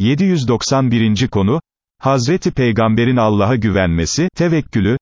791. konu, Hazreti Peygamberin Allah'a güvenmesi, tevekkülü,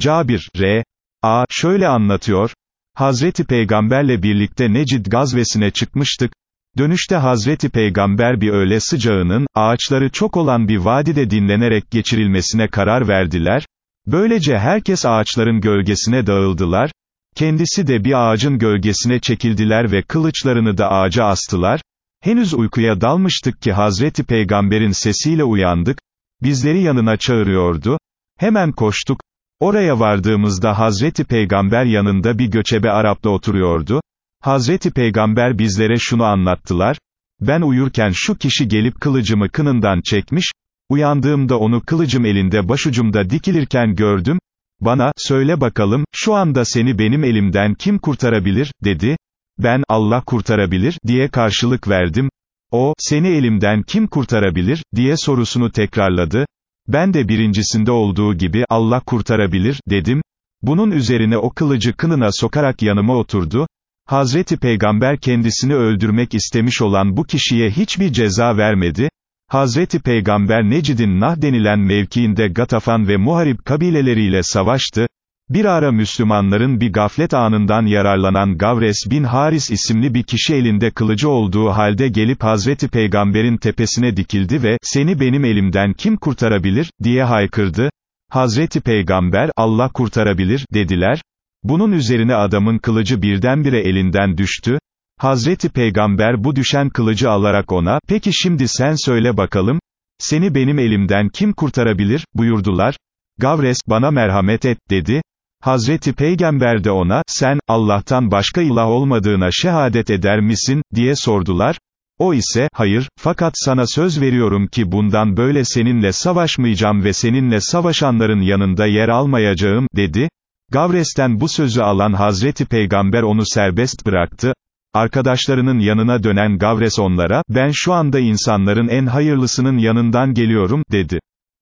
Cabir, R. A. şöyle anlatıyor, Hazreti Peygamberle birlikte Necid gazvesine çıkmıştık, dönüşte Hazreti Peygamber bir öğle sıcağının, ağaçları çok olan bir vadide dinlenerek geçirilmesine karar verdiler, böylece herkes ağaçların gölgesine dağıldılar, kendisi de bir ağacın gölgesine çekildiler ve kılıçlarını da ağaca astılar, henüz uykuya dalmıştık ki Hazreti Peygamber'in sesiyle uyandık, bizleri yanına çağırıyordu, hemen koştuk, oraya vardığımızda Hazreti Peygamber yanında bir göçebe Arap'la oturuyordu, Hazreti Peygamber bizlere şunu anlattılar, ben uyurken şu kişi gelip kılıcımı kınından çekmiş, uyandığımda onu kılıcım elinde başucumda dikilirken gördüm, bana, söyle bakalım, şu anda seni benim elimden kim kurtarabilir, dedi, ben, Allah kurtarabilir, diye karşılık verdim, o, seni elimden kim kurtarabilir, diye sorusunu tekrarladı, ben de birincisinde olduğu gibi, Allah kurtarabilir, dedim, bunun üzerine o kılıcı kınına sokarak yanıma oturdu, Hazreti Peygamber kendisini öldürmek istemiş olan bu kişiye hiçbir ceza vermedi, Hazreti Peygamber Necid'in Nah denilen mevkiinde Gatafan ve Muharib kabileleriyle savaştı, bir ara Müslümanların bir gaflet anından yararlanan Gavres bin Haris isimli bir kişi elinde kılıcı olduğu halde gelip Hazreti Peygamber'in tepesine dikildi ve, seni benim elimden kim kurtarabilir, diye haykırdı. Hazreti Peygamber, Allah kurtarabilir, dediler. Bunun üzerine adamın kılıcı birdenbire elinden düştü. Hazreti Peygamber bu düşen kılıcı alarak ona, peki şimdi sen söyle bakalım, seni benim elimden kim kurtarabilir, buyurdular. Gavres, bana merhamet et, dedi. Hazreti Peygamber de ona, sen, Allah'tan başka ilah olmadığına şehadet eder misin, diye sordular. O ise, hayır, fakat sana söz veriyorum ki bundan böyle seninle savaşmayacağım ve seninle savaşanların yanında yer almayacağım, dedi. Gavres'ten bu sözü alan Hazreti Peygamber onu serbest bıraktı. Arkadaşlarının yanına dönen Gavres onlara, ben şu anda insanların en hayırlısının yanından geliyorum, dedi.